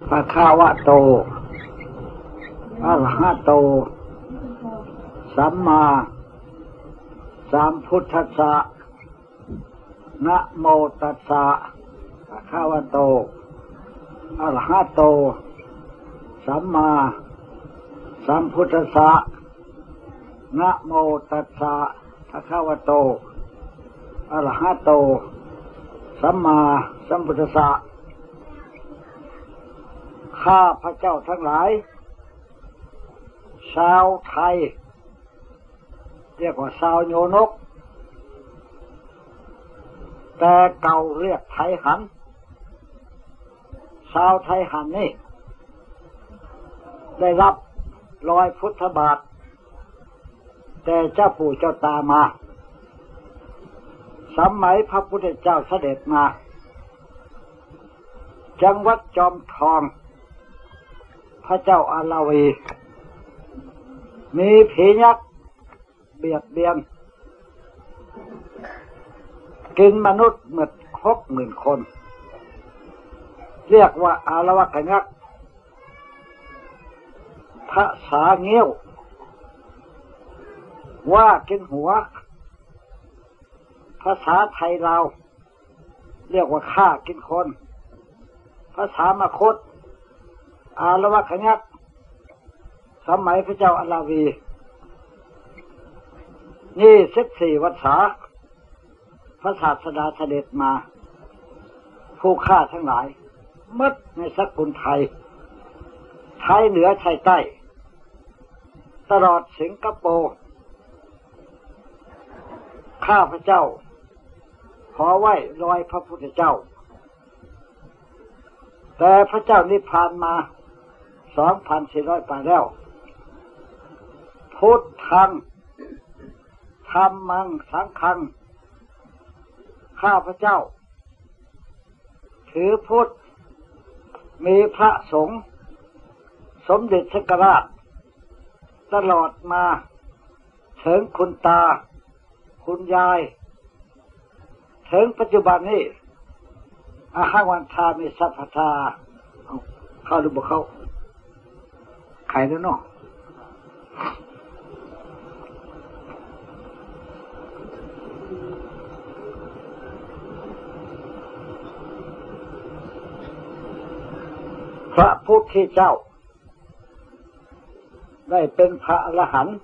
พระคาวะโตอระหะโต สัมมาสัมพุทธัสสะนะโมตัสสะพระคาวะโตอรหะโต สัมมาสัมพุทธัสสะนะโมตัสสะพระคาวะโตอรหะโต สัมมาสัมพุทธัสสะ ข้าพระเจ้าทั้งหลาย ชาวไทย เรียกว่าชาวโยนก แต่เก่าเรียกไทยหัน ชาวไทยหันนี่ ได้รับรอยพุทธบาท แต่เจ้าปู่เจ้าตามาสมัยพระพุทธเจ้าเสด็จมา จังหวัดจอมทอง ระเจ้าอาลาวีมีผียักษ์เบียดเบียน กินมนุษย์หมดครบหมื่นคน เรียกว่าอารวะขยักษ์ภาษาเงี้ยว ว่ากินหัว ภาษาไทยเรา เรียกว่าฆ่ากินคน ภาษามาคต อารวะขยักสมัยพระเจ้าอาลาวีนี่สิบสี่วัษาพระศาสดาเสด็จมา ผู้ฆ่าทั้งหลายมัดในสักุลไทย ไทยเหนือไทยใต้ ตลอดสิงคโปร์ข้าพระเจ้า ขอไหว้รอยพระพุทธเจ้า แต่พระเจ้านิพพานมา สองพันสี่ร้อยปีแล้ว พุทธังธรรมังสังฆัง ข้าพระเจ้า ถือพุทธ มีพระสงฆ์สมเด็จสกราช ตลอดมาถึงคุณตา คุณยาย ถึงปัจจุบันนี้อาหารวันทามีสัพพทาเอาเข้าหรือบ่เข้า ไข่แล้วเนาะพระพุทธเจ้า ได้เป็นพระอรหันต์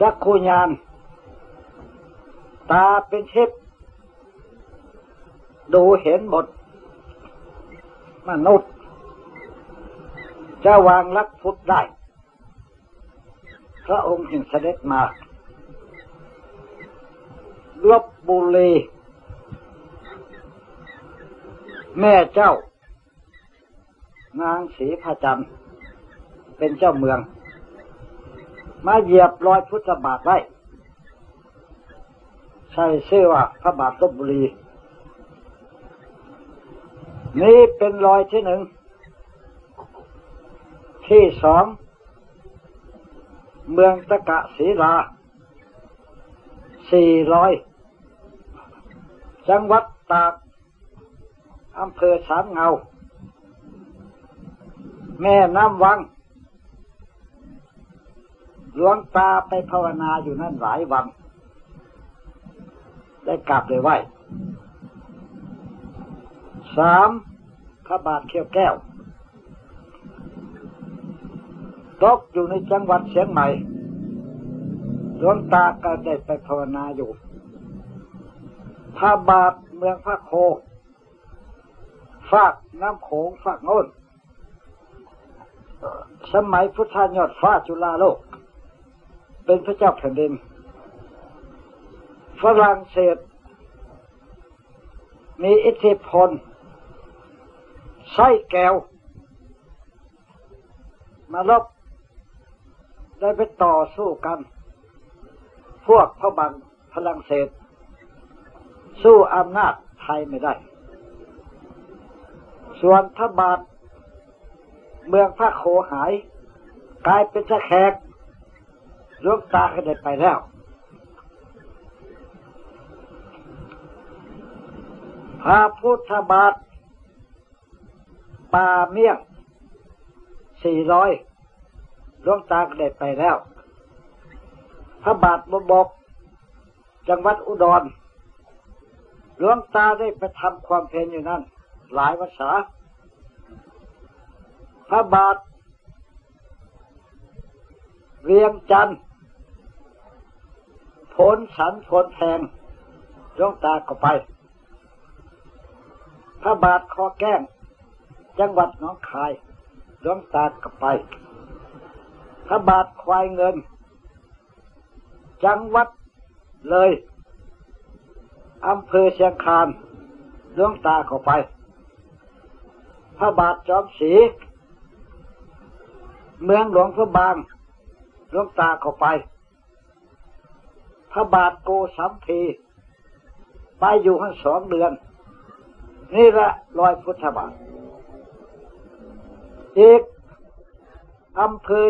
จักขุญาณตาเป็นเทพดูเห็นหมดมนุษย์ จะวางลักพุทธได้ พระองค์จึงเสด็จมาลบบุรีแม่เจ้า นางศรีพระจันทร์เป็นเจ้าเมือง มาเหยียบรอยพุทธบาทไว้ใช่ชื่อว่าพระบาทลบบุรี นี่เป็นรอยที่หนึ่ง ที่สองเมืองตะกะศีลาสี่ร้อยจังหวัดตากอำเภอสามเงา แม่น้ำวัง หลวงตาไปภาวนาอยู่นั่นหลายวัน ได้กลับเลยไหวสามพระบาทเขียวแก้ว ตกอยู่ในจังหวัดเชียงใหม่หลวงตาก็ได้ไปภาวนาอยู่พระบาทเมืองพระโค ฝากน้ำโขงฝากโน้น สมัยพุทธายอดฟ้าจุฬาโลก เป็นพระเจ้าแผ่นดิน ฝรั่งเศส มีอิทธิพลไส้แก้ว มาลบ ได้ไปต่อสู้กัน พวกพระบังฝรั่งเศส สู้อำนาจไทยไม่ได้ ส่วนพระบาทเมืองพระโคหาย กลายเป็นตะแขกลวงตาก็ได้ไปแล้ว พระพุทธบาทป่าเมี่ยงสี่ร้อย หลวงตาเด็ดไปแล้ว พระบาทบบกจังหวัดอุดรหลวงตาได้ไปทำความเพียรอยู่นั่น หลายวัษา พระบาทเวียงจันทร์ผลสันผลแทงหลวงตาก็ไป พระบาทคอแก้ง จังหวัดหนองคายหลวงตาก็ไป พระบาทควายเงิน จังหวัดเลยอำเภอเชียงคานหลวงตาเข้าไป พระบาทจอมศรีเมืองหลวงพระบางหลวงตาเข้าไป พระบาทโกสัมพีไปอยู่ทั้งสองเดือน นี่ละรอยพุทธบาทอีกอำเภอ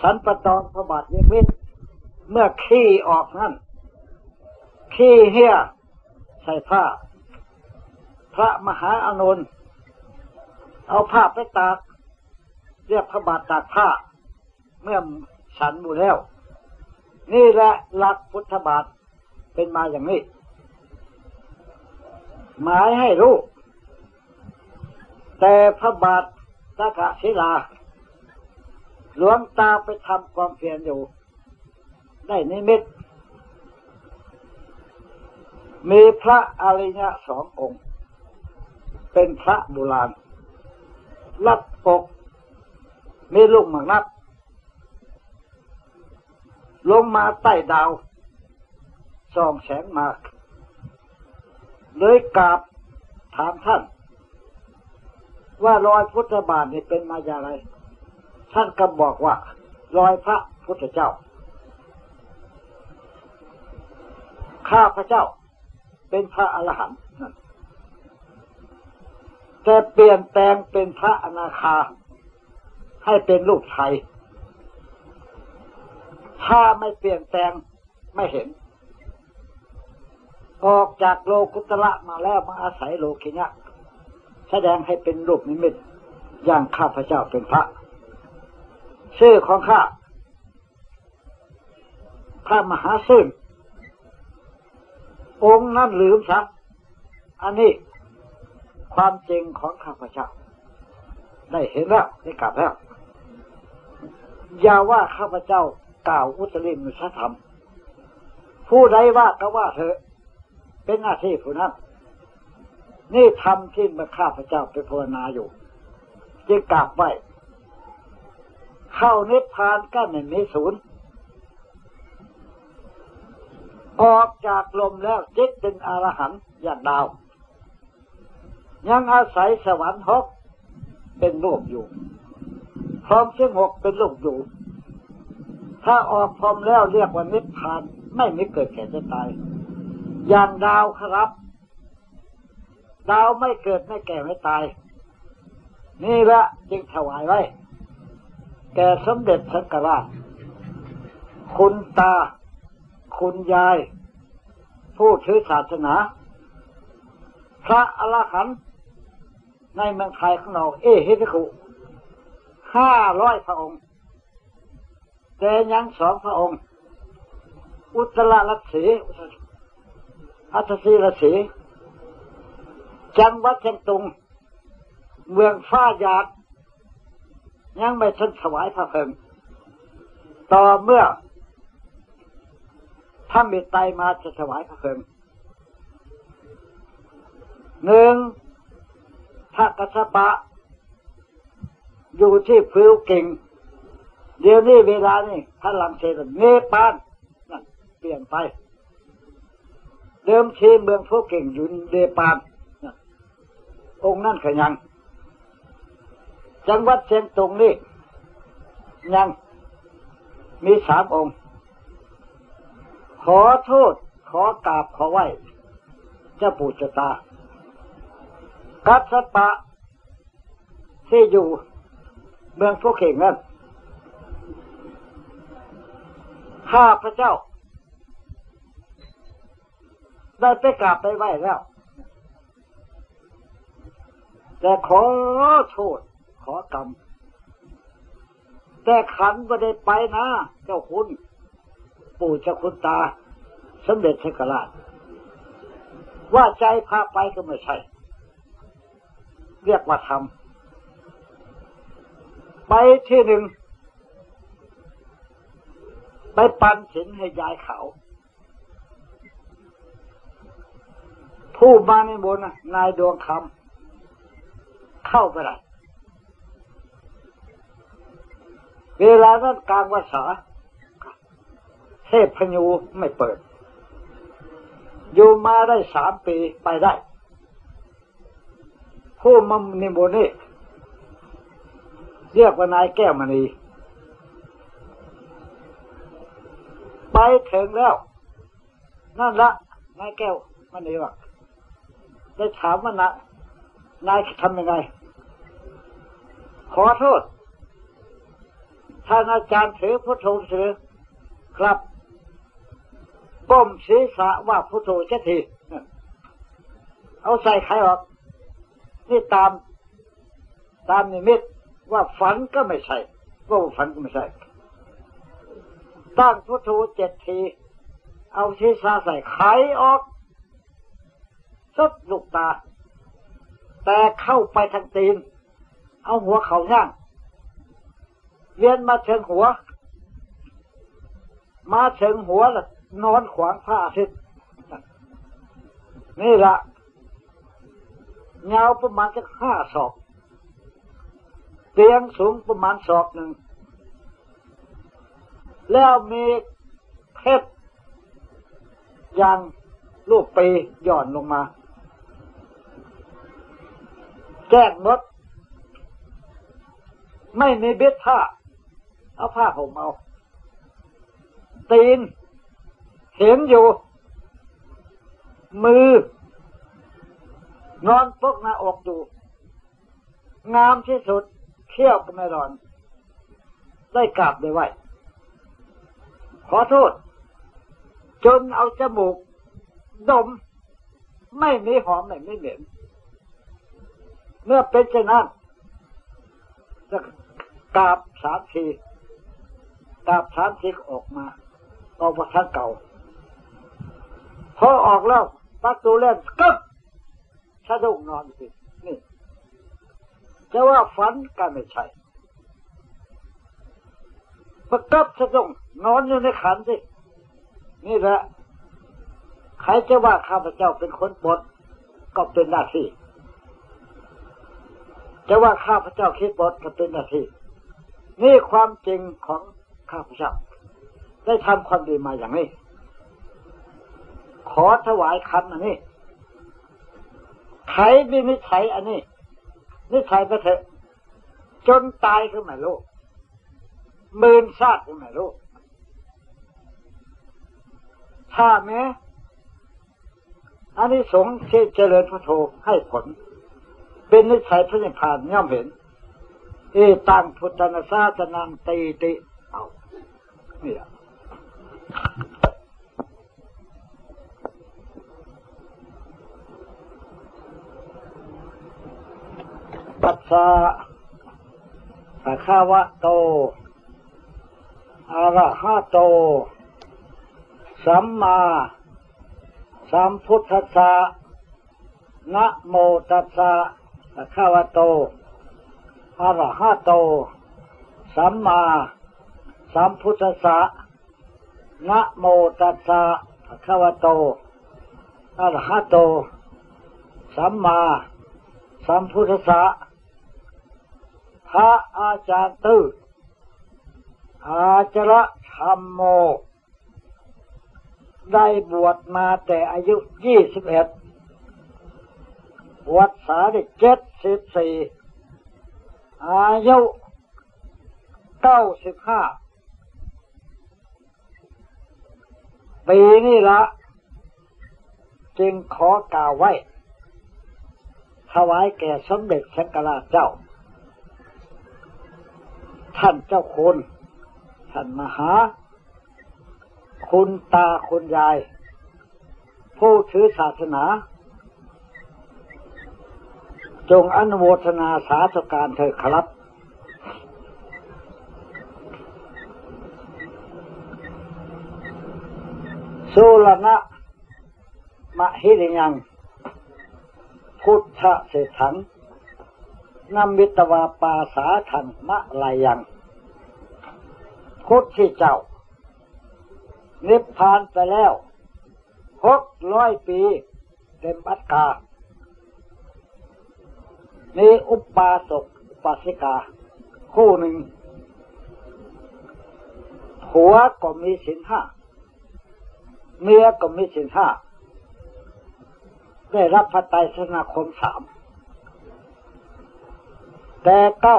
สันปตองพระบาทเยวิทเมื่อขี้ออกนั่นขี้เหี้ยใส่ผ้า พระมหาอานนท์เอาผ้าไปตาก เรียกพระบาทตากผ้า เมื่อฉันบูแล้ว นี่แหละหลักพุทธบาทเป็นมาอย่างนี้ หมายให้รู้ แต่พระบาทตากะศิลา หลวงตาไปทำความเพียรอยู่ ได้นิมิต มีพระอริยะสององค์ เป็นพระโบราณรับปก มีลูกหมากนับ ลงมาใต้ดาวส่องแสงมาเลยกราบถามท่าน ว่ารอยพุทธบาทนี่เป็นมาอย่างไร ท่านก็บอกว่ารอยพระพุทธเจ้า ข้าพระเจ้าเป็นพระอรหันต์แต่เปลี่ยนแปลงเป็นพระอนาคา ให้เป็นลูกไทย ถ้าไม่เปลี่ยนแปลงไม่เห็น ออกจากโลกุตระมาแล้วมาอาศัยโลกินะแสดงให้เป็นรูปนิมิตอย่างข้าพเจ้าเป็นพระ ชื่อของข้าพระมหาซึ่งองค์นั้นลืมซะอันนี้ความจริงของข้าพเจ้า ได้เห็นแล้วได้กลับแล้ว อย่าว่าข้าพเจ้ากล่าวอุตริมุสธรรม ผู้ใดว่าก็ว่าเถอะ เป็นหน้าที่ผู้นั้น นี่ทำที่มื่อข้าพเจ้าไปภาวนาอยู่ จึงกลับไว้ เข้านิพพานก็ไม่มีศูนย์ออกจากลมแล้วจิตเป็นอรหันต์อย่างดาว ยังอาศัยสวรรค์หกเป็นลูกอยู่ พร้อมเชียงหกเป็นลูกอยู่ ถ้าออกพร้อมแล้วเรียกว่านิพพานไม่มีเกิดแก่จะตาย อย่างดาวครับ ดาวไม่เกิดไม่แก่ไม่ตาย นี่ละจึงถวายไว้ แก่สมเด็จสังฆราช คุณตา คุณยาย ผู้ถือศาสนา พระอรหันต์ในเมืองไทยของเราเอเฮติคุห้าร้อยพระองค์แต่ยังสองพระองค์ อุตรลัตสีอัตสีลสีจังหวัดเชียงตุง เมืองฟ้าหยาด ยังไม่ทันถวายพระเพลิงต่อเมื่อถ้ามีไตมาจะถวายพระเพลิงหนึ่งพระกัสสปะ อยู่ที่ฟิวเก่ง เดี๋ยวนี้เวลานี่พระลังเซนเนปาลนั่นเปลี่ยนไป เดิมทีเมืองฟิวเก่งอยู่เนปาลองค์นั่นขยัง จังหวัดเชียงตุงนี่ยังมีสามองค์ ขอโทษขอกราบขอไหว้เจ้าปู่เจ้าตา กัสปะ ที่อยู่เมืองฟุกเข่งนั้นข้าพระเจ้า ได้ไปกราบไปไหว้แล้ว แต่ขอโทษ ขอกรรม แต่ขันไม่ได้ไปนะ เจ้าคุณ ปู่เจ้าคุณตาสมเด็จเทกราช ว่าใจพาไปก็ไม่ใช่ เรียกว่าทำไปที่หนึ่ง ไปปันสินให้ยายเขาผู้มาในบนนายดวงคำเข้าไปได้ เวลานั้นกลางวาษาเทพพญูไม่เปิด อยู่มาได้สามปีไปได้ ผู้มัมนิมนต์นี่เรียกว่านายแก้วมณีไปถึงแล้ว นั่นละนายแก้วมณีว่าได้ถามว่านะนายทำยังไง ขอโทษ ท่านอาจารย์ถือพุทโธถือครับก้มศีรษะว่าพุทโธเจทีเอาใส่ใครออก นี่ตาม ตามนิมิตว่าฝันก็ไม่ใช่ว่าฝันก็ไม่ใช่ตั้งพุทโธเจ็ดที เอาศีรษะใส่ไขออกสุดลูกตา แต่เข้าไปทางตีน เอาหัวเข่าย่าง เวียนมาเชิงหัว มาเชิงหัวล่ะนอนขวางผ้าทิศนี่ละยาวประมาณจะห้าศอก เตียงสูงประมาณศอกหนึ่ง แล้วมีเพชรยางลูกปีหย่อนลงมาแจ้งมด ไม่มีเบ็ดผ้า เอาผ้าห่มเอา ตีน เห็นอยู่ มือ นอนปกหน้าอกอยู่ งามที่สุดเขี้ยวก็ไม่รอน ได้กราบได้ไหวขอโทษ จนเอาจมูก ดม ไม่มีหอมไม่มีเหม็นเมื่อเป็นเช่นนั้นจะกราบสามที กาบสามสิออกมา ออกมาทางเก่า พอออกแล้วประตูเล่นกึ๊บสะดุ้งนอนสินี่จะว่าฝันก็ไม่ใช่ประกับสะดุ้งนอนอยู่ในขันสินี่แหละใครจะว่าข้าพเจ้าเป็นคนบดก็เป็นหน้าที่จะว่าข้าพเจ้าคิดบดก็เป็นหน้าที่นี่ความจริงของ ข้าพเจ้าได้ทำความดีมาอย่างนี้ ขอถวายคำอันนี้ไขดินิสัยอันนี้นิสัยไปเถอะจนตายขึ้นมาลูกหมื่นชาติขึ้นมาลูกถ้าแม้อันนี้สงที่เจริญพระโทให้ผล เป็นนิสัยพระนิพพานย่อมเห็น เอตังพุทธนาซาตนังตีติ เนี่ยปัสสะภะคะวะโตอะระหะโต สัมมาสัมพุทธัสสะนะโมตัสสะภะคะวะโตอะระหะโต สัมมา สัมพุทธะนะโมตัสสะภะคะวะโตอะระหะโต สัมมาสัมพุทธะพระอาจารย์ตื้ออาจระธรรมโม ได้บวชมาแต่อายุยี่สิบเอ็ดวัดสาได้เจ็ดสิบสี่อายุเก้าสิบห้า ปีนี้ละ จึงขอกล่าวไว้ ถวายแก่สมเด็จชังกราชเจ้า ท่านเจ้าคุณ ท่านมหา คุณตาคุณยาย ผู้ถือศาสนา จงอนุโมทนาสาธุการเถิดครับ สุรณะมะหิริยัง พุทธเศรษฐังนำมิตวาปาสาทันมะลายัง พุทธเจ้า นิพพานไปแล้วหกร้อยปี เต็มอัตกามีอุปาสกอุปาสิกา คู่หนึ่งผัวก็มีสินห้า เมียก็มีสินห้าได้รับพระไตรสนาคมสามแต่เก้า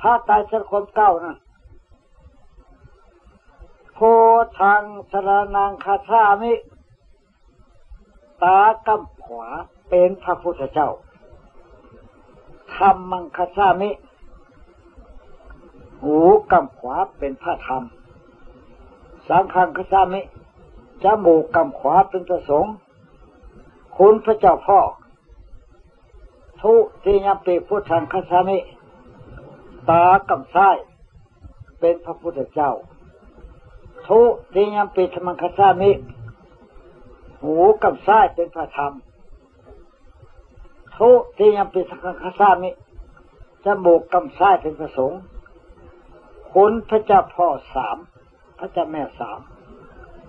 พระไตรสนาคมเก้านะโพทางสรนางคาชามิ ตากำขวาเป็นพระพุทธเจ้าธรรมังคาชามิ หูกำขวาเป็นพระธรรม สังฆังคาชามิจมูกกำขวาเป็นพระสงฆ์คุณพระเจ้าพ่อ ทุติยมปีพุทธังคาชามิ ตากำซ้าย เป็นพระพุทธเจ้า ทุติยมปีธรรมคาชามิ หูกำซ้ายเป็นพระธรรม ทุติยมปีสังฆคาชามิจมูกกำซ้ายเป็นพระสงฆ์คุณพระเจ้าพ่อสาม ระเจ้าแม่สาม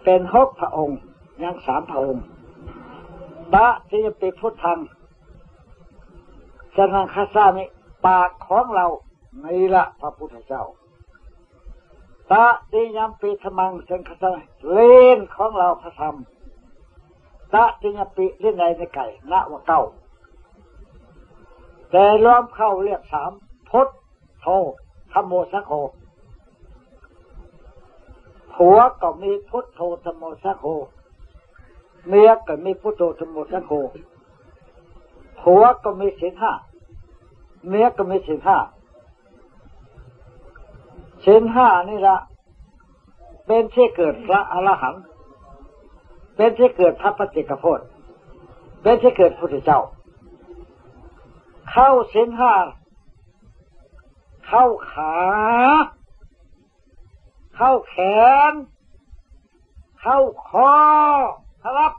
เป็นหกพระองค์ยังสามพระองค์ตะที่จะเป็นพุทธังสนังคาสามิปากของเรานี่ละพระพุทธเจ้าตะที่ยำปีธมังสังคาสามิเล่นของเราพระธรรมตะที่ยำปีเล่นในในไก่ณวะเก้า แต่ล้อมเข้าเรียกสามพุทโธธรรมโมสักโค ผัวก็มีพุทโธธรรมโมสักโคเมียก็มีพุทโธธรรมโมสักโคผัวก็มีศีลห้าเมียก็มีศีลห้าศีลห้านี่ละเป็นที่เกิดพระอรหันต์เป็นที่เกิดพระปฏิกโพธเป็นที่เกิดพุทธเจ้า เข้าศีลห้าเข้าขา เข้าแขน เข้าคอครับ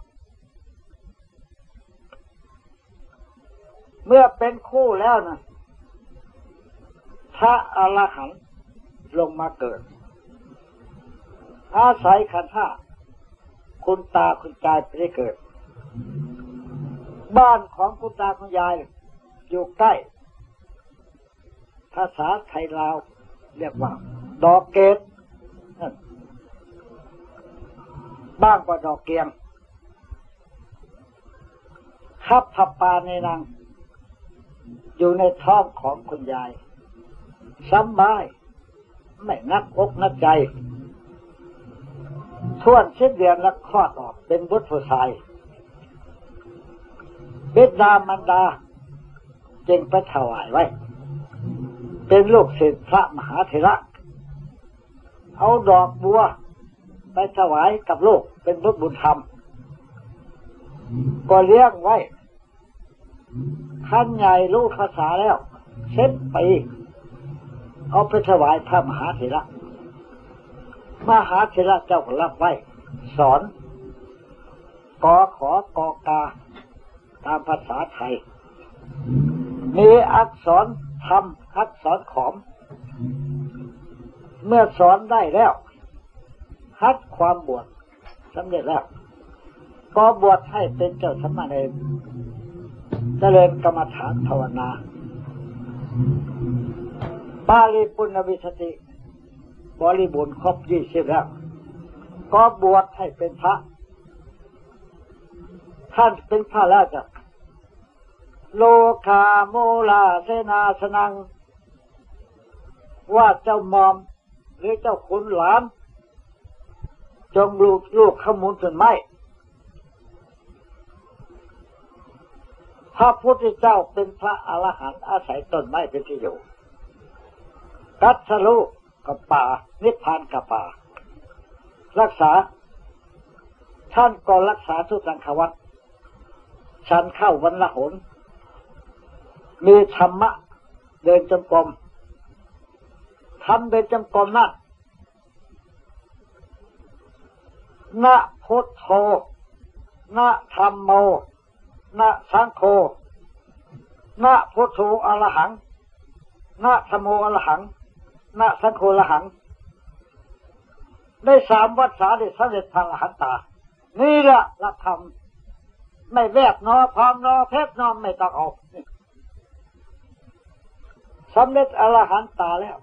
เมื่อเป็นคู่แล้วนะพระอรหันต์ลงมาเกิด อาศัยขันธ์ห้าคุณตาคุณยายไปได้เกิด บ้านของคุณตาคุณยาย อยู่ใกล้ ภาษาไทยลาว เรียกว่า ดอกเกต บ้างกว่าดอกเกียงขับพับปาในนางอยู่ในท้องของคุณยายสบาย ไม่นักอกนักใจท่วนเช่นเดือนละคลอดออกเป็นบุตรผู้ชายเบดดามันดาจึงไปถวายไว้ เป็นลูกศิษย์พระมหาเถระ เอาดอกบัว ไปถวายกับลูกเป็นบุตรบุญธรรม ก็เลี้ยงไว้ขั้นใหญ่ลูกภาษาแล้วเช็ดไปเอาไปถวายพระมหาเถระมหาเถระเจ้ารับไว้ สอนกอขอกอกา ตามภาษาไทย มีอักษรทำอักษรขอม เมื่อสอนได้แล้ว ฮัดความบวชสำเร็จแล้วก็บวชให้เป็นเจ้าสมณเณรเจริญกรรมฐานภาวนาปาลีปุณวิสติ บริบูรณ์ครบยี่สิบแล้ว ก็บวชให้เป็นพระ ท่านเป็นพระแล้วจ้ะโลคาโมลาเสนาสนัง ว่าเจ้ามอม หรือเจ้าขุนหลาน จงลูกลูกขมุนต้นไม้พระพุทธเจ้าเป็นพระอรหันต์อาศัยต้นไม้เป็นที่อยู่กัตสลุกับป่า นิพพานกับป่า รักษา ท่านก็รักษาสุตังควัตฉันเข้าวันละหน มีธรรมะ เดินจงกรมทำเดินจงกรมนะ นะพุทโธนะธรรมโมนะสังโฆนะพุทโธอรหังนะธรรมโมอรหังนะสังโฆอรหัง ได้สามวัดสาได้สำเร็จทางอรหันตา นี่แหละหลักธรรมไม่แวบนอพร้อมนอเพชรนอไม่ต้องออกสำเร็จอรหันตาแล้ว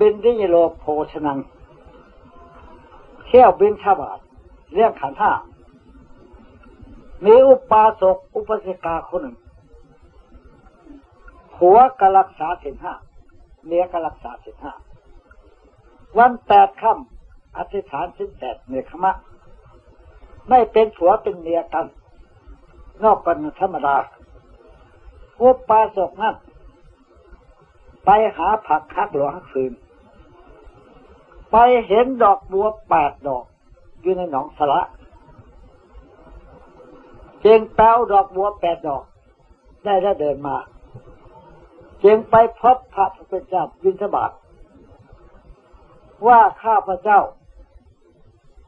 บินดิยโลโพชนัง เที่ยวบินชาบาทเรื่องขันห้ามีอุปาสกอุปสิกาคนหนึ่งหัวกรักษาสินห้าเมียกรักษาสินห้าวันแปดค่ำอธิษฐานสินแปดเมียขมะ ไม่เป็นผัวเป็นเมียกัน นอกกันธรรมดาอุปาสกนั้นไปหาผักคักหลวงคืน ไปเห็นดอกบัวแปดดอก อยู่ในหนองสละจึงแปลดอกบัวแปดดอก ได้แล้เดินมา จึงไปพบพระพุทธเจ้าวินทบาทว่าข้าพระเจ้า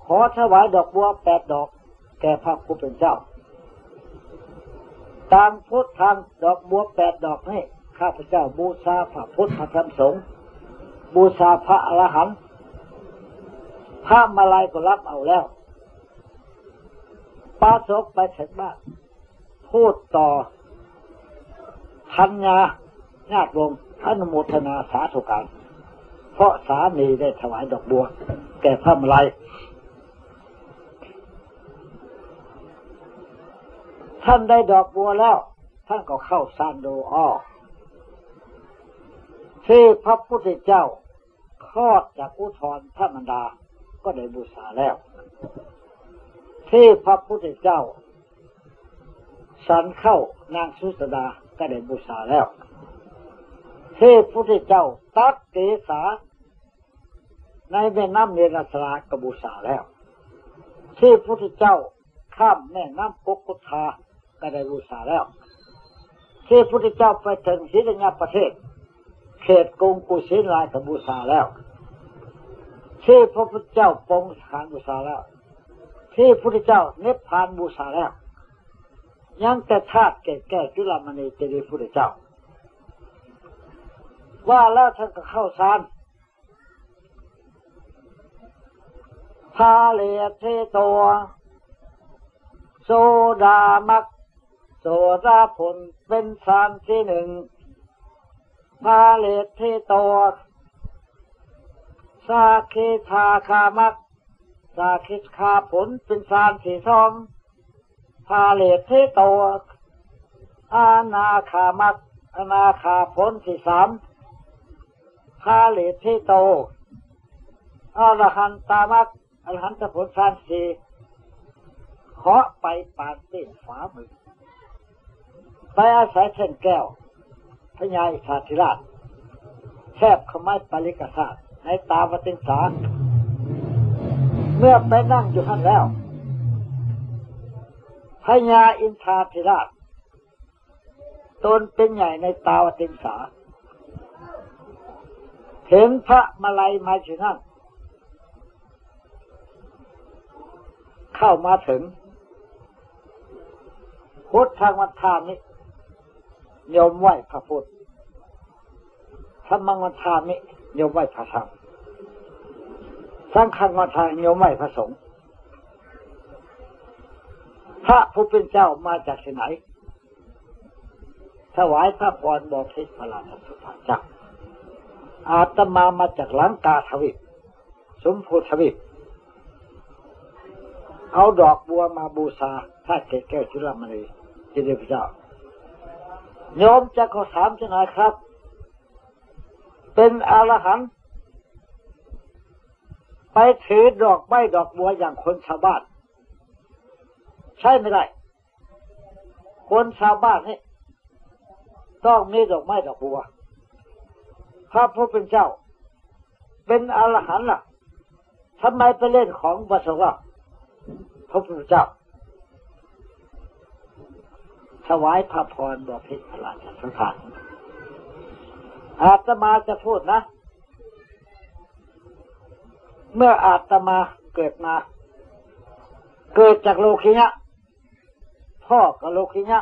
ขอถวายดอกบัวแปดดอก แก่พระผู้เป็นเจ้า ตามพุทธทางดอกบัวแปดดอกนี้ข้าพเจ้าบูชาพระพุทธพระธรรมสงฆ์บูชาพระอรหันต์ พระมาลายก็รับเอาแล้วปาศกไปถึงบ้านพูดต่อทัญญาญาติวงอนุโมทนาสาธุการ เพราะสามีได้ถวายดอกบัว แก่พระมาลายท่านได้ดอกบัวแล้ว ท่านก็เข้าซานโดอ้อที่พระพุทธเจ้าคลอดจากอุทธรพระมันดา ก็ได้บูชาแล้วที่พระพุทธเจ้า สันเข้านางสุสดาก็ได้บูชาแล้วที่พระพุทธเจ้าตัดเกษาในแม่น้ำเนรสรากบูชาแล้ว ที่พระพุทธเจ้าข้ามแม่น้ำกกุทาก็ได้บูชาแล้ว ที่พระพุทธเจ้าไปถึงศิริญาประเทศ เขตกรุงกุสินลาราบูชาแล้ว ที่พระพุทธเจ้าปองสานบูชาแล้ว ที่พระพุทธเจ้าเนพพานบูชาแล้ว ยังแต่ธาตุแก่แก่จุลามณีเจดีย์พุทธเจ้า ว่าแล้วท่านก็เข้าสารพาเลเทตัวโซดามักโซดาผลเป็นสารที่หนึ่งพาเลเทโต สาเคชาคามักสาคิคาผลเป็นสารสีทองพาเลทเทโตอาณาคามักอานาคาผลสีสามพาเลทเทโตอรหันตามักอรหันตผลสารสีเคาะไปปานเต้นฝามือไปอาศัยเช่นแก้วพญายสาธิราชแทบขมายปาริกศาสตร์ ในตาวติงสาเมื่อไปนั่งอยู่ข้างแล้วพญาอินทาธิราชตนเป็นใหญ่ในตาวติงสา เห็นพระมาลัยมาถึงนั่น เข้ามาถึงพุทธทางวัฏทานิโยมไหวพระพุทธธรรมังวันทามิ โยมไหวพระธรรมสังฆังวันทาโยมไหวพระสงฆ์พระผู้เป็นเจ้ามาจากที่ไหน ถวายพระพรบอกทิศพระราชสุภาจักอาตมามาจากหลังกาทวิปสมภูทวิปเอาดอกบัวมาบูชาถ้าเกศแก้วจุลมณีจิเดพระเจ้าโยมจะขอถามจะหนครับ เป็นอรหันต์ไปถือดอกไม้ดอกบัวอย่างคนชาวบ้าน ใช่ไม่ได้ คนชาวบ้านนี่ต้องมีดอกไม้ดอกบัวพระพุทธเป็นเจ้า เป็นอรหันต์ล่ะทำไมไปเล่นของบัสวะพระพุทธเจ้าถวายพระพรบพิษพระราชสังฆา อาตมาจะพูดนะ เมื่ออาตมาเกิดมา เกิดจากโลคิยะพ่อกับโลคิยะ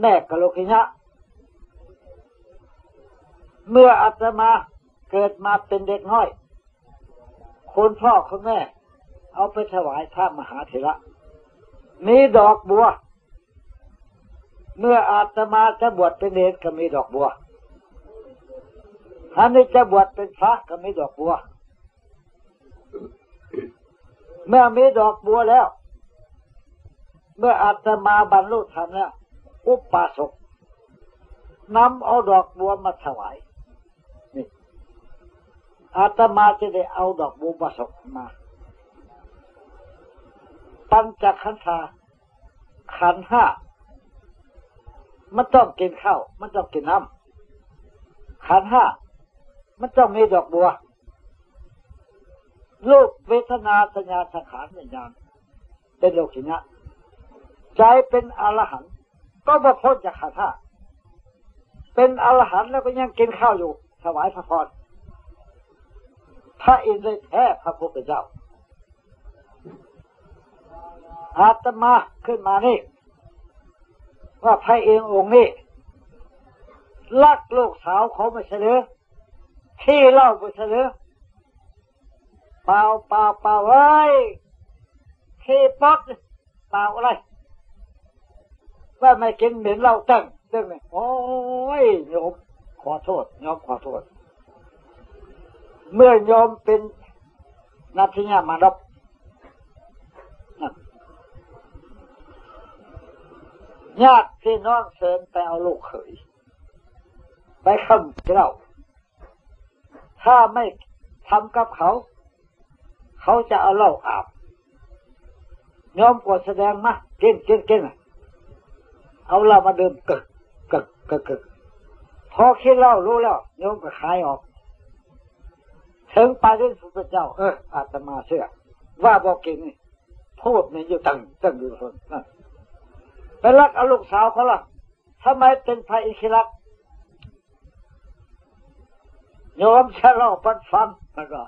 แม่กับโลคิยะเมื่ออาตมาเกิดมาเป็นเด็กน้อยคุณพ่อคุณแม่ เอาไปถวายพระมหาเถระมีดอกบัว เมื่ออาตมาจะบวชเป็นเนรก็มีดอกบัว อันนี้จะบวชเป็นพระก็มีดอกบัว เมื่อมีดอกบัวแล้ว เมื่ออาตมาบรรลุธรรมแล้ว อุปาสกนำเอาดอกบัวมาถวายนี่อาตมาจะได้เอาดอกบัวมาสกมาปัญจขันธาขันห้ามันต้องกินข้าว มันต้องกินน้ำขันห้า มันต้องมีดอกบัวลูกเวทนาสัญญาสังขารวิญญาณเป็นโลกินะใจเป็นอรหันต์ก็มาพ้นจากขันห้าเป็นอรหันต์แล้วก็ยังกินข้าวอยู่ ถวายพระพรพระอินทร์ได้แท้พระพุทธเจ้าอาตมาขึ้นมานี่ ว่าพระเององค์นี้ลักลูกสาวเขาไม่เฉล ที่เล่าไม่เฉลยเปล่าเปล่าเปล่าเอ้ยที่ป๊อกเปล่าอะไรว่าไม่กินเหม็นเหล้าตั้งตั้งเลยโอ้ยโยมขอโทษโยมขอโทษ เมื่อโยมเป็นนัทิญามานพญาติพี่น้องเชิญไปเอาลูกเขย ไปคำเจ้า ถ้าไม่ทำกับเขา เขาจะเอาเหล้าอาบยอมกดแสดงมากินกินกินเอาเหล้ามาดื่มกึกกึกกึกกึกพอคิดเหล้ารู้แล้วยอมก็ขายออกถึงไปที่พระเจ้า เอออาตมาเชื่อว่าบอกกินนี่พูดนี่อยู่ตั้งตั้งอยู่คนนั่นไปรักเอาลูกสาวเขาล่ะทำไมเป็นพระอิสระ โยมชะลอปันฟันแล้วก็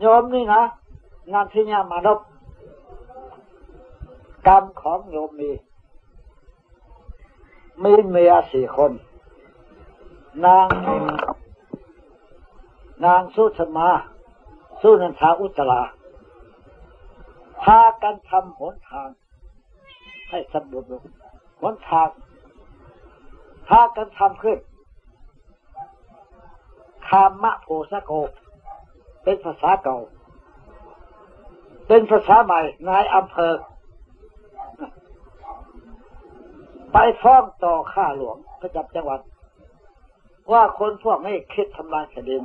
โยมนี่นะงานที่ยามานบกรรมของโยมมีมีเมียสี่คน นาง นางสุธมา สุนันทาอุตราพากันทำหนทาง ให้สมบูรณ์หนทางพากันทำขึ้น คามะโพสโก เป็นภาษาเก่า เป็นภาษาใหม่นายอำเภอ ไปฟ้องต่อข้าหลวงประจำจังหวัด ว่าคนพวกนี้คิดทำลายแผ่นดิน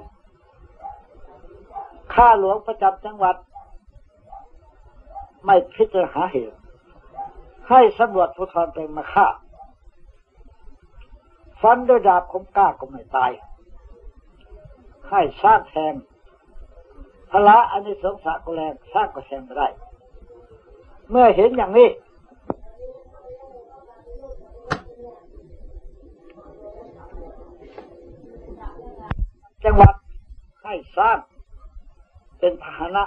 ข้าหลวงประจำจังหวัด ไม่พิจารณาเหตุ ให้สำรวจผู้ทรเป็นมาฆ่าฟันด้วยดาบคมกล้าก็ไม่ตาย ให้สร้างแทงพละอันนี้สงสารก็แรงสร้างก็แทงได้ เมื่อเห็นอย่างนี้ จังหวัดให้สร้างเป็นพานะ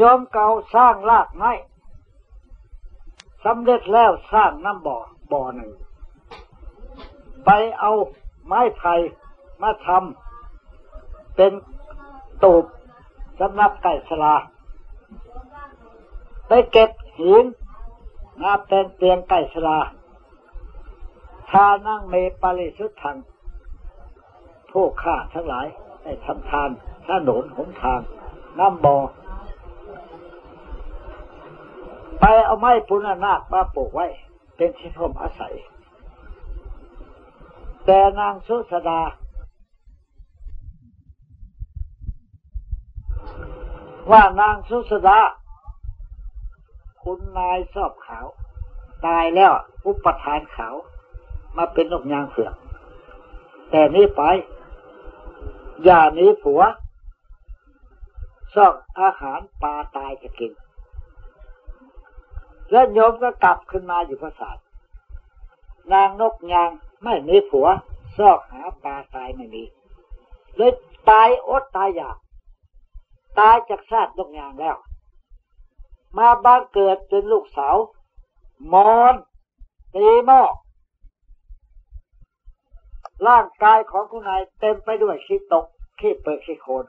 ยอมเก่าสร้างลากไม้สำเร็จแล้วสร้างน้ำบ่อบ่อหนึ่ง ไปเอาไม้ไผ่มาทำ เป็นตูบสำหรับไก่ชลา ไปเก็บหินมาเป็นเตียงไก่ชลาทานั่งเมปาริสุทธังผู้ฆ่าทั้งหลายได้ทำทานถนนหนทาง น้ำบ่อไปเอาไม้ปุณนาคมาปลูกไว้ เป็นที่พมอาศัย แต่นางสุสดา ว่านางสุสดา คุณนายชอบขาว ตายแล้วอุปทานขาว มาเป็นนกยางเผือกแต่นี้ไป อย่านี้ผัวซอกอาหารปลาตายจะกิน แล้วโยมก็กลับขึ้นมาอยู่พระศาสตร์นางนกยางไม่มีผัวซอกหาปลาตายไม่มีเลยตายอดตายอยาก ตายจากชาตินกยางแล้ว มาบ้านเกิดเป็นลูกสาวมอนตีหม้อร่างกายของคุณนายเต็มไปด้วยขี้ตกขี้เปิดขี้โคน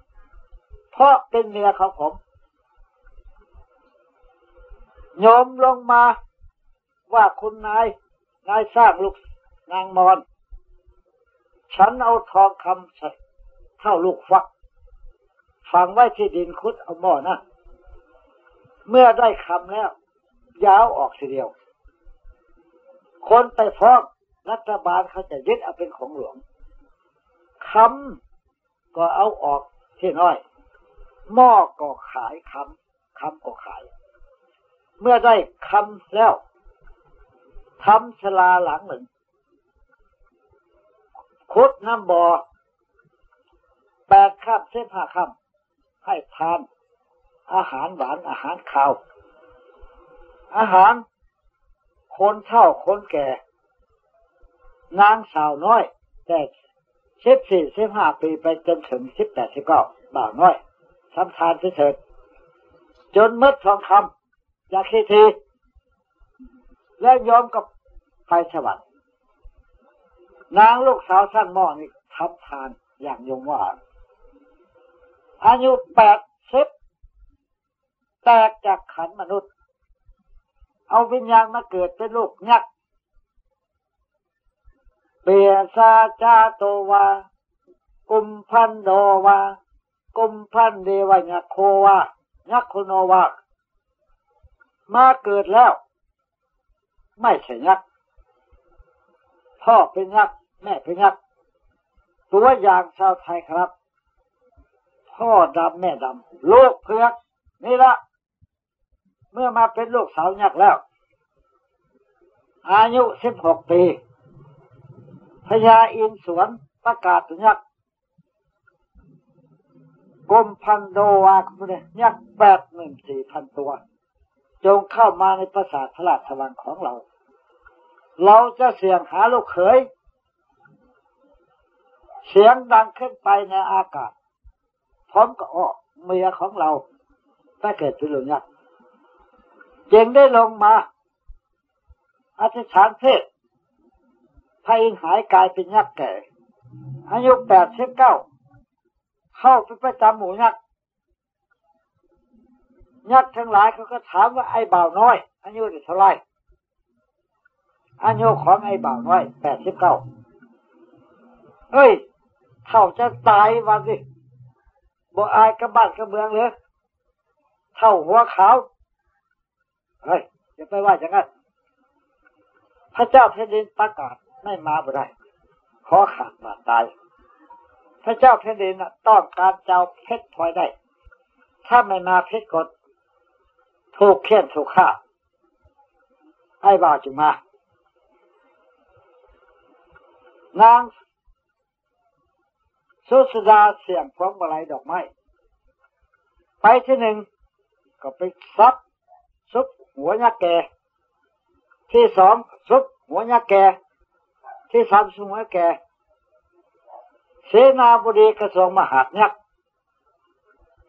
เพราะเป็นเมียของผมโยมลงมาว่าคุณนาย นายสร้างลูกนางมอน ฉันเอาทองคำใส่เท่าลูกฟัก ฝังไว้ที่ดินคุดเอาหม้อนะเมื่อได้คำแล้ว ยาวออกทีเดียว คนไปฟ้องรัฐบาลเขาจะยึดเอาเป็นของหลวงคำก็เอาออกที่น้อย หม้อก็ขายคำคำก็ขาย เมื่อได้คำแล้วทำชลาหลังหนึ่งคุดน้ำบ่อแปดข้ามเส้นห้าข้าม ให้ทาน อาหารหวานอาหารข้าว อาหาร คนเฒ่าคนแก่ นางสาวน้อย แต่สิบสี่สิบห้าปีไปจนถึงสิบแปดสิบเก้าบ่าวน้อยทำทานเถิดจนมืดทองคำจากทีที และยอมกับไฟสวรรค์นางลูกสาวสั้นหม้อนี่ทำทานอย่างยงว่า อายุแปดสิบแตกจากขันมนุษย์ เอาวิญญาณมาเกิดเป็นลูกยักษ์เปียซาจาโตวา กุมพันโดวา กุมพันเดวะยักโควายักโคโนวา มาเกิดแล้ว ไม่ใช่ยักษ์พ่อเป็นยักษ์แม่เป็นยักษ์ตัวอย่างชาวไทยครับ พ่อดำแม่ดำลูกเพือกนี่ละเมื่อมาเป็นลูกสาวยักษ์แล้ว อายุสิบหกปีพญาอินสวนประกาศยักษ์กรมพันโดวาคุณเนี่ยยักษ์แปดหมื่นสี่พันตัว จงเข้ามาในประสาทพระราชวังของเรา เราจะเสียงหาลูกเขย เสียงดังขึ้นไปในอากาศ พร้อมกับเมียของเรา ถ้าเกิดเป็นลูกยักษ์จึงได้ลงมาอธิษฐานเพศพระอินหายกลายเป็นยักษ์แก่ อายุแปดสิบเก้าเข้าไปประจำหมู่ยักษ์ยักษ์ทั้งหลายเขาก็ถามว่าไอ้บ่าวน้อย อายุเท่าไรอายุของไอ้บ่าวน้อยแปดสิบเก้าเฮ้ยเท่าจะตายวันสิ บอกอายกระบ้านกระเมืองเลยเท่าหัวขาว เฮ้ยจะไปว่าอย่างนั้น พระเจ้าแผ่นดินประกาศไม่มาบ่ได้ขอขาดบาดตาย พระเจ้าแผ่นดินต้องการเจ้าเพชรพลอยได้ ถ้าไม่มาเพชรกดถูกเค้นถูกฆ่า ให้บ่าวจึงมา นาง สุสดาเสียงพร้อมอะไรดอกไม้ ไปที่หนึ่งก็ไปซับซุปหัวยักแก่ ที่สองซุปหัวยักแก่ ที่สามสุมาแก่ เสนาบดีกระทรวงมหาดยักษ์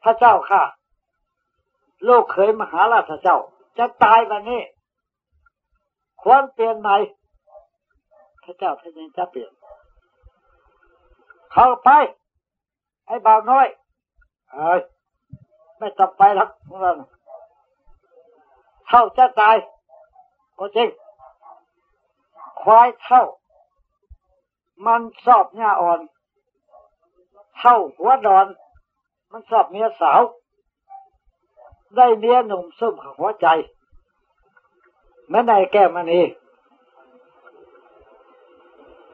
พระเจ้าค่ะ โลกเคยมหาราชเจ้า จะตายวันนี้ควรเปลี่ยนใหม่พระเจ้าท่านจะเปลี่ยน เข้าไปไอ้บ่าวน้อยเอ้ยไม่ต้องไปหรอกพวเท่าจะตายก็จริงควายเท่า มันชอบหญ้าอ่อน เท่าหัวดอน มันชอบเมียสาว ได้เมียหนุ่มซุ่มหัวใจแม่ในแก้มันนี่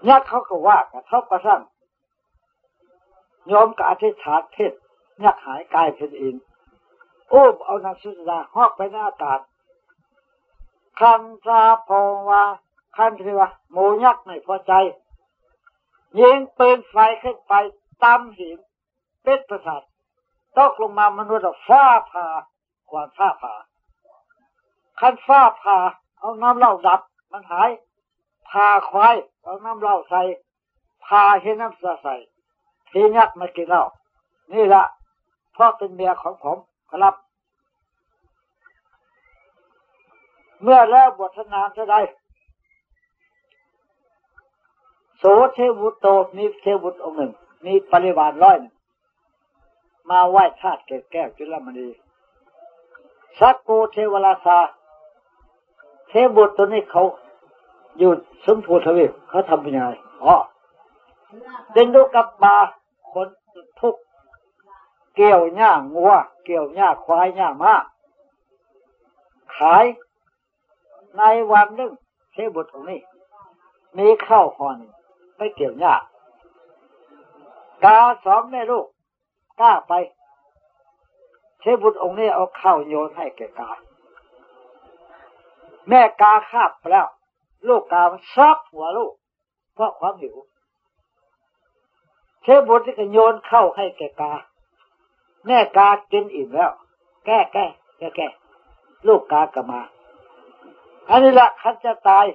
ยักเขาก็ว่ากระทบกระทั่ง ยอมกับอธิษฐานเพศยักหายกายเป็นอินอุ้มเอานางสุดาหอกไปในอากาศคันซาพงวาคันที่ว่าโมยักษ์ไม่พอใจ ยิงปืนไฟขึ้นไปตามหินเป็นประสาทตกลงมามนุษย์ฟ้าผ่าความฟ้าผ่าคันฟ้าผ่าเอาน้ำเหล้าดับ มันหายผ่าควายเอาน้ำเหล้าใส่ผ่าให้น้ำใส่ ทียักมากินเหล้านี่ละพ่อเป็นเมียของผมครับ เมื่อแล้วบทนานจะได้โสเทวุตโตมีเทวุตองค์หนึ่ง มีปริวารร้อยหนึ่งมาไหว้ธาตุเกศแก้วจุลมณีสักโกเทวราชาเทบุตรตัวนี้เขาอยู่สมภูทวีปเขาทำยังไงอ๋อเดินดูกับมา คนทุกเกี่ยวหญ้างัว เกี่ยวหญ้าควายหญ้าม้าขายในวันหนึ่งเทบุตรตรงนี้ มีข้าวหอนไม่เกี่ยวหญ้ากาสองแม่ลูกกล้าไปเทบุตรองค์นี้เอาข้าวโยนให้แก่กา แม่กาคาบไปแล้ว ลูกกาซับหัวลูก เพราะความหิว เทบุตรที่ก็โยนเข้าให้แก่กา แม่กากินอิ่มแล้ว แก้แก้แก้แก้ลูกกากลับมา อันนี้ละคันจะตาย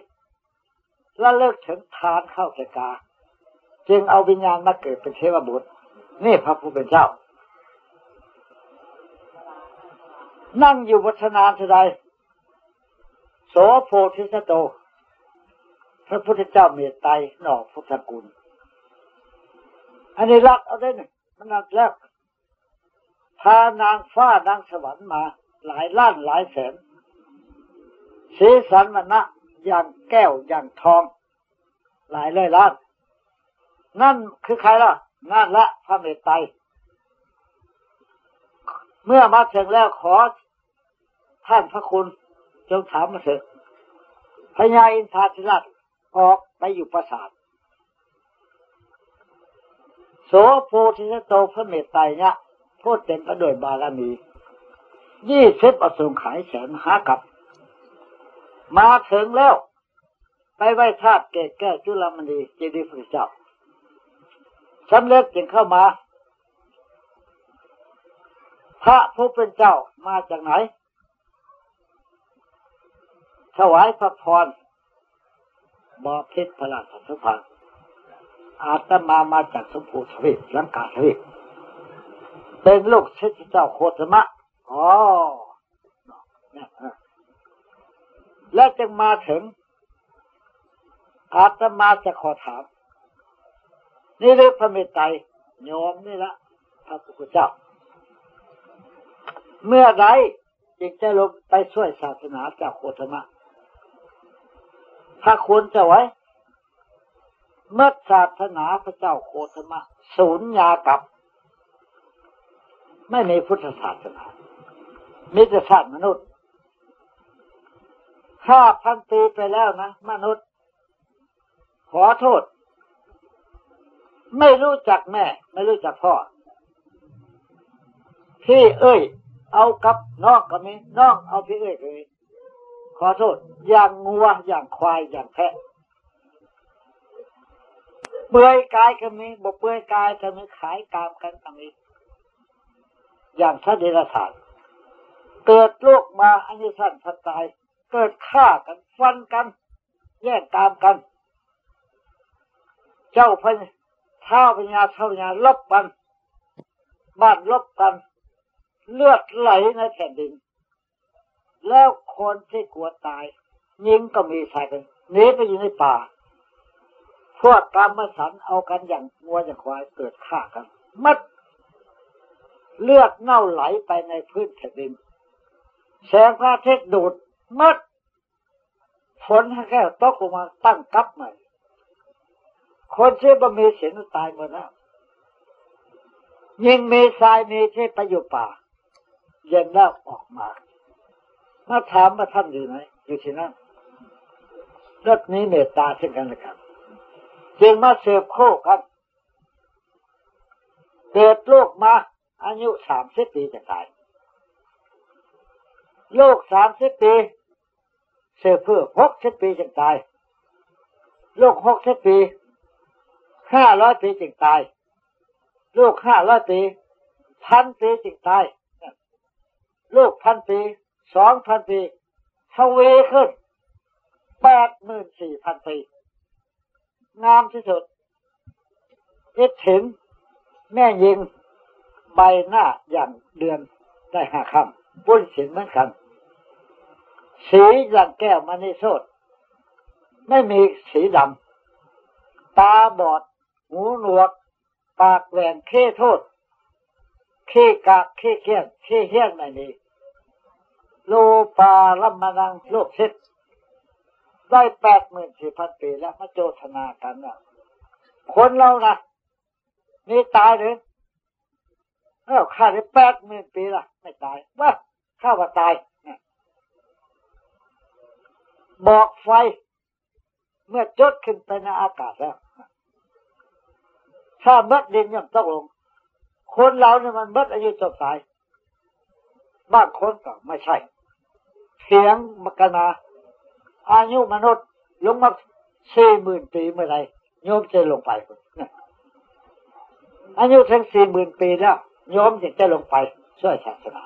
แล้วเลิกถึงทานเข้าแก่กา จึงเอาวิญญาณมาเกิดเป็นเทวบุตร นี่พระผู้เป็นเจ้า นั่งอยู่วัฒนานเท่าใดโสโพธิสโต พระพุทธเจ้าเมตไตรหนอพุทธกุล อันนี้รักเอาได้หนึ่งมันนักแล้วพานางฟ้านางสวรรค์มา หลายล้านหลายแสนสีสันมันนะอย่างแก้วอย่างทอง หลายเลยล้าน นั่นคือใครล่ะนั่นละพระเมตไตรเมื่อมาถึงแล้วขอท่านพระคุณจงถามมาเถอะพญาอินทราธิราชออกไปอยู่ปราสาท โสโพธิสโตพระเมตไตรเนี่ยพูดเต็มไปด้วยบารมียี่สิบอสงขายแสนหากับ มาถึงแล้ว ไปไหว้ธาตุเกศแก้จุลมณีเจดีย์พระเจ้าสำเร็จจึงเข้ามา พระผู้เป็นเจ้ามาจากไหน ถวายพระพรบอพิษพระราชสมภาร อาตมามาจากสมภูทวีปลังกาทวีปเป็นลูกศิษย์เจ้าโคตมะอ๋อและจึงมาถึง อาตมาจะขอถาม นี่เรื่องพระเมตไตรโยมนี่ละพระพุทธเจ้า เมื่อไรจึงจะลงไปช่วยศาสนาเจ้าโคตมะถ้าคุณจะไว้ เมื่อศาสนาพระเจ้าโคตมะสูญยากับ ไม่มีพุทธศาสนามิตรชาติมนุษย์ห้าพันปีไปแล้วนะ มนุษย์ ขอโทษ ไม่รู้จักแม่ ไม่รู้จักพ่อ พี่เอ้ย เอากับน้องก็มีน้องเอาพี่เอ้ยก็มีขอโทษ อย่างงัวอย่างควายอย่างแพะ เปื่อยกายก็มีบกเปื่อยกายก็มีขายกามกันก็มีอย่างทัศเดรศาสตร์เกิดโรคมาอันนี้สั้นทัตาย เกิดฆ่ากันฟันกัน แย่งตามกัน เจ้าพญท้าพญาเท้าพญาลบกันบ้านลบกัน เลือดไหลในแผ่นดิน แล้วคนที่กลัวตายยิงก็มีใส่กันหนีไปอยู่ในป่า พวกกรรมสันเอากันอย่างงัวอย่างควายเกิดฆ่ากันมัดเลือดเน่าไหลไปในพื้นแผ่นดินแสงพระอาทิตย์ดูดมัดฝนแค่ตกลงมาตั้งกับใหม่ คนที่บ่มีศีลตายหมดแล้วยิ่งมีทรายมีที่ไปอยู่ป่า เย็นแล้วออกมา มาถามว่าท่านอยู่ไหน อยู่ที่นั่นเรื่องนี้เมตตาเช่นกันนะครับ จึงมาเสืบโคกันเกิดลูกมา อายุสามสิบปีจะตายลูกสามสิบปีเสืบเพื่อหกสิบปีจึงตายลูกหกสิบปีห้าร้อยปีจึงตาย ลูกห้าร้อยปีพันปีจึงตาย ลูกพันปีสองพันปีทวีขึ้นแปดหมื่นสี่พันปี งามที่สุดคิดถึงแม่ยิงใบหน้าอย่างเดือนได้ห้าคำปุ้นสินเหมือนกัน สีอย่างแก้วมันีโซดไม่มีสีดำตาบอด หูหนวก ปากแหวนเค้โทษเค้กากเค้เขี้ยนเค้เฮี้ยนไม่มีโลปาลัมมานังโลกเช็ด ได้แปดหมื่นสี่พันปีแล้วมาโจทนากันว่าคนเรานะนี่ตายหรือเออข้าได้แปดหมื่นปีละไม่ตายว่าข้าว่าตายบอกไฟ เมื่อจดขึ้นไปในอากาศแล้ว ถ้าเบิดดินย่อมต้องลง คนเราเนี่ยมันเบิดอายุจบตายบางคนก็ไม่ใช่ เสียงมกนา อายุมนุษย์ลงมาสี่หมื่นปีเมื่อไรโยมจะลงไปอายุทั้งสี่หมื่นปีแล้วโยมจะจะลงไปช่วยศาสนา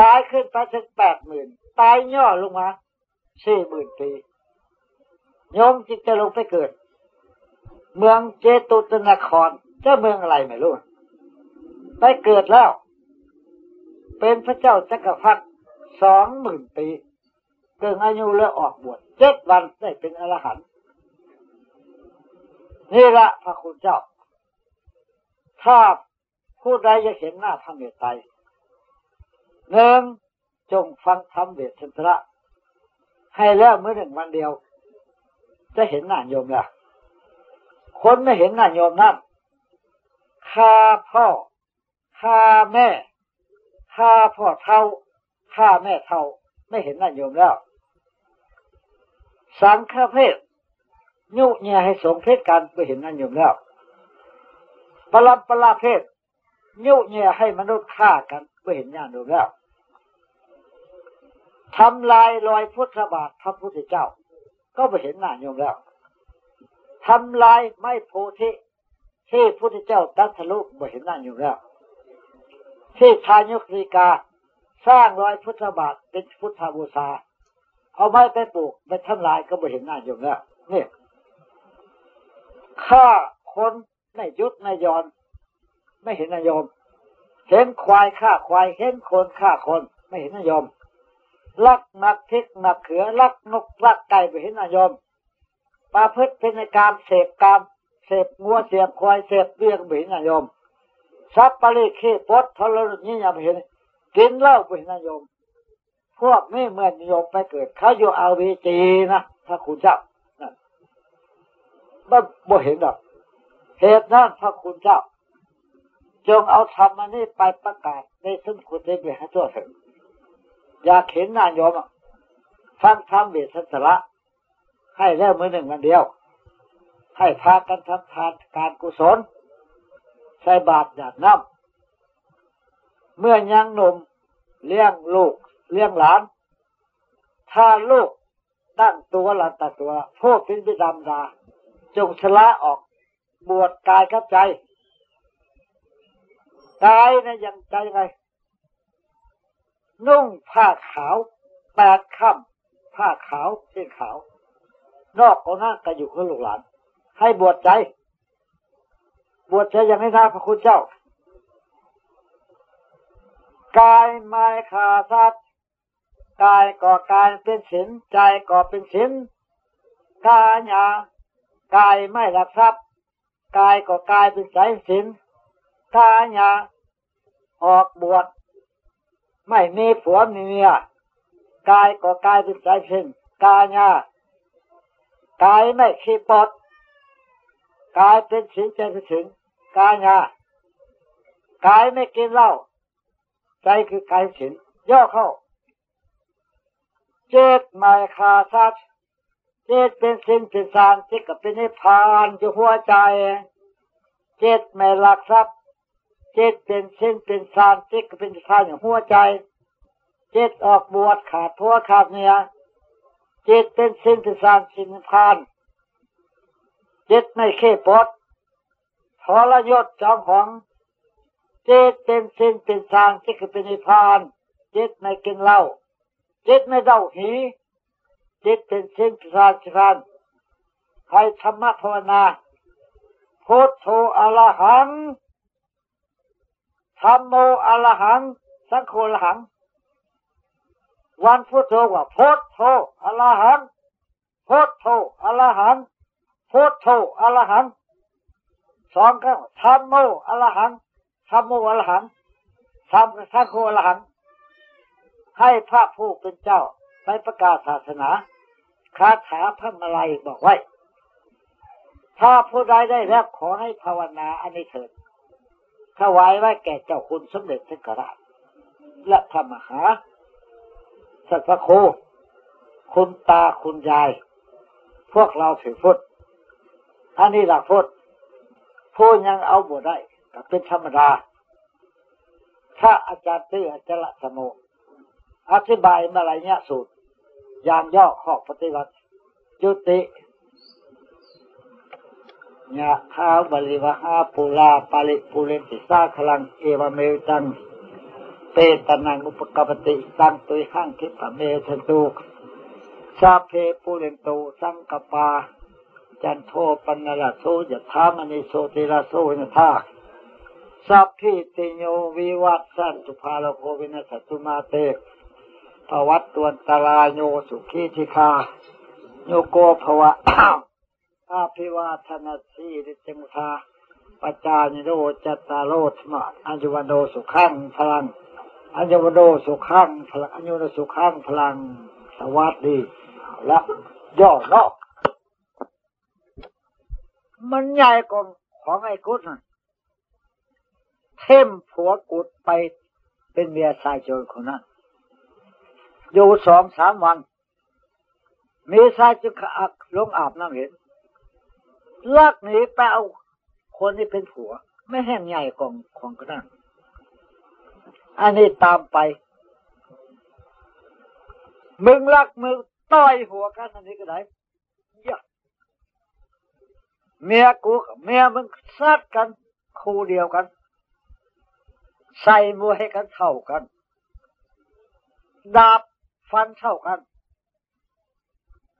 ตายขึ้นไปถึงแปดหมื่นตายย่อลงมาสี่หมื่นปีโยมจิตจะลงไปเกิด เมืองเจตุตนครเจ้าเมืองอะไรไม่รู้ไปเกิดแล้ว เป็นพระเจ้าจักรพรรดิสองหมื่นปี เกิดอายุแล้วออกบวชเจ็ดวันได้เป็นอรหันต์นี่ละพระคุณเจ้า ถ้าผู้ใดจะเห็นหน้าพระเมตไตรหนึ่งจงฟังธรรมเวทนระ ให้แล้วเมื่อหนึ่งวันเดียว จะเห็นหน้าโยมละคนไม่เห็นหน้าโยมนั่นฆ่าพ่อฆ่าแม่ฆ่าพ่อเท่าฆ่าแม่เท่า ไม่เห็นหน้าโยมแล้ว สังฆเพศยุเนี่ยให้สงเพศกันไปเห็นนั่นอยู่แล้วปรปลาเพศยุเนี่ยให้มนุษย์ฆ่ากันไปเห็นญาติอยู่แล้วทำลายรอยพุทธบาทพระพุทธเจ้า ก็ไปเห็นหน้าโยมแล้วทำลายไม่โพธิที่พุทธเจ้าตัทะลุไปเห็นหน้าอยู่แล้ว ที่ทายุคริกาสร้างรอยพุทธบาทเป็นพุทธบูชา เอาไม้ไปปลูกไปทำลายก็ไปเห็นหน้าโยมแล้วนี่ฆ่าคนไม่ยุดไม่ยอน ไม่เห็นนายม เห็นควายฆ่าควาย เห็นคนฆ่าคน ไม่เห็นนายมลักนักทิกนักเขือลักนกลักไก่ไปเห็นนายมปลาพืชเป็นในการเสพกามเสพงัวเสพควายเสพเบี้ยงไปเห็นนายมซับปริขี้ปดทรลุนี่ยังไม่เห็นกินเหล้าไปเห็นนายม พวกนี้เมื่อนิยมไปเกิดเขาอยู่อาวีจีนะถ้าคุณเจ้าบ่บ่เห็นดอกเหตุนั้นพระคุณเจ้า จงเอาธรรมนี้ไปประกาศในสุนคุณได้ไปให้ทั่วถึงอยากเห็นนายโยมฟังธรรมเบสสระ ให้แล้วมือหนึ่งวันเดียว ให้พากันทำทานการกุศล ใส่บาตรหยาดน้ำเมื่อยังหนุ่มเลี้ยงลูก เลี้ยงหลาน ถ้าลูกตั้งตัวหลันตัดตัวพวกพินพิดำดา จงชละออกบวชกายกับใจกายนะยังใจไง นุ่งผ้าขาวแปดค่ำผ้าขาวเส้นขาว นอกของนั้นก็อยู่กับลูกหลาน ให้บวชใจ บวชใจย่างให้นาพระคุณเจ้ากายไม่ขาดสัตว์ กายก่อกายเป็นศีลใจก่อเป็นศีลกายากายไม่หลักทรัพย์กายก็กายเป็นสายสินกายาออกบวชไม่มีผัวมีเมียกายก็กายเป็นสายสินกายากายไม่ขี้ปดกายเป็นสินใจเป็นสินกายากายไม่กินเหล้าใจคือกายสินย่อเข้า เจ็ดไม่ขาดสัตว์จิตเป็นสิ่งเป็นสารจิตก็เป็นนิพพานอยู่หัวใจจิตไม่หลักทรัพย์จิตเป็นสิ่งเป็นสารจิตก็เป็นนิพพานอยู่หัวใจจิตออกบวชขาดทั่วขาดเนียจิตเป็นสิ่งเป็นสารสิ่งนิพพานจิตไม่เข่ปดทรยศจองของจิตเป็นสิ่งเป็นสารจิตก็เป็นนิพพานจิตไม่กินเหล้า จิตไม่เดาหีจิตเป็นสิ่งสราชรานให้ธรรมภาวนาพุทโธอรหังธรรมโมอรหัง สังโฆอรหัง วันพุทโธว่าพุทโธอรหังพุทโธอรหังพุทโธอรหังสองครั้งธรรมโมอรหังธรรมโมอรหังธรรมสังโฆอรหัง ให้พระผู้เป็นเจ้าในประกาศศาสนาคาถาพระมาลัยบอกไว้ ถ้าผู้ใดได้แล้วขอให้ภาวนาอันนี้เถิดถวายไว้แก่เจ้าคุณสมเด็จพระกราชและธรรมหา สัพโค คุณตาคุณยาย พวกเราถือฟุตอันนี้หลักฟุตผู้ยังเอาบวได้ก็เป็นธรรมดา ถ้าอาจารย์ตื้ออาจารย์สมุ อธิบายมาหลายแง่สูตร ยางย่อข้อปฏิบัติ จุติยะท้าบริวหาปุลาปาลิปุเรนติสาคลัง เอวเมวตังเตตนังอุปกปติตังตุยข้างคิปะเมทันตุชาเพปุเรนตุสังกปา จันโทปันนละโสยถามณิโสติระโสนทาสัพพิติโยวิวัตสันตุภาลโควินัสตุมาเต ภวัตตวนตรายโยสุขีธิคาโยโกภวะอาภิวาทนาสีริจมุทาปจานิโรจัตตาโรธมาอัญวันโดสุขังพลังอัญวันโดสุขังพลังอัญวันโดสุขังพลัง สวัสดี และย่อเนาะมันใหญ่กว่าของไอ้กุดนะเทมผัวกุดไปเป็นเมียชายโจรคนนั้น อยู่สองสามวัน มีชายจุกอักลงอาบน้ำเห็นลักหนีไปเอาคนที่เป็นผัว ไม่แห้งใหญ่ของของกระนั้นอันนี้ตามไป มึงลักมึงต่อยหัวกันอันนี้ก็ได้ยะเมียกูกับเมียมึงซัดกัน คู่เดียวกัน ใส่มวยให้กันเท่ากัน ดาบ ฟันเท่ากัน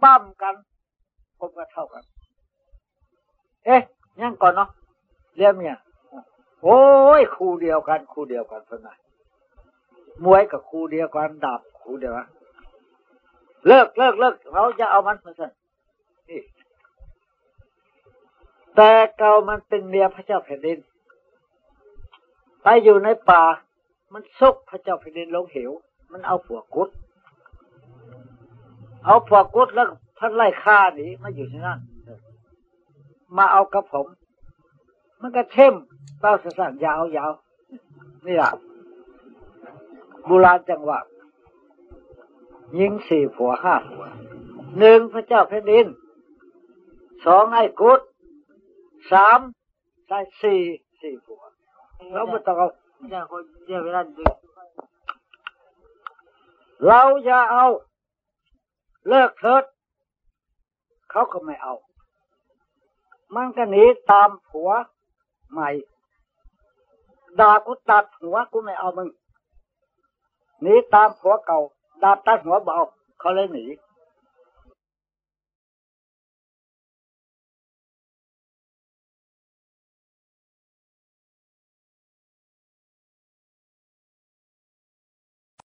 ปั้มกันก็ก็เท่ากัน เอ๊ะยังก่อนเนาะเรียมเนี่ยโอ้ยคู่เดียวกันคู่เดียวกันเท่านั้นมวยกับคู่เดียวกันดาบคู่เดียวกันเลิกเลิกเลิกเราจะเอามันมาสั่นนี่แต่เก่ามันเป็นเมียพระเจ้าแผ่นดิน ไปอยู่ในป่า มันซกพระเจ้าแผ่นดินลงเหว มันเอาผัวกุด เอาผัวกุดแล้วท่านไล่ฆ่าหนีมาอยู่ที่นั่นมาเอากับผม มันก็เข้มเต้าสั้นๆยาวยาวนี่แหละโบราณจังหวะยิงสี่ผัวห้าผัวหนึ่งพระเจ้าแผ่นดินสองไอ้กุดสามใช่สี่สี่ผัวเราไม่ต้องเอาอย่างคนเดียวเวลาดึกเราอย่าเอา เลิกเถิดเขาก็ไม่เอา มันก็หนีตามผัวใหม่ด่ากูตัดหัวกูไม่เอามึงหนีตามผัวเก่าดาบตัดหัวเบเอาเขาเลยหนี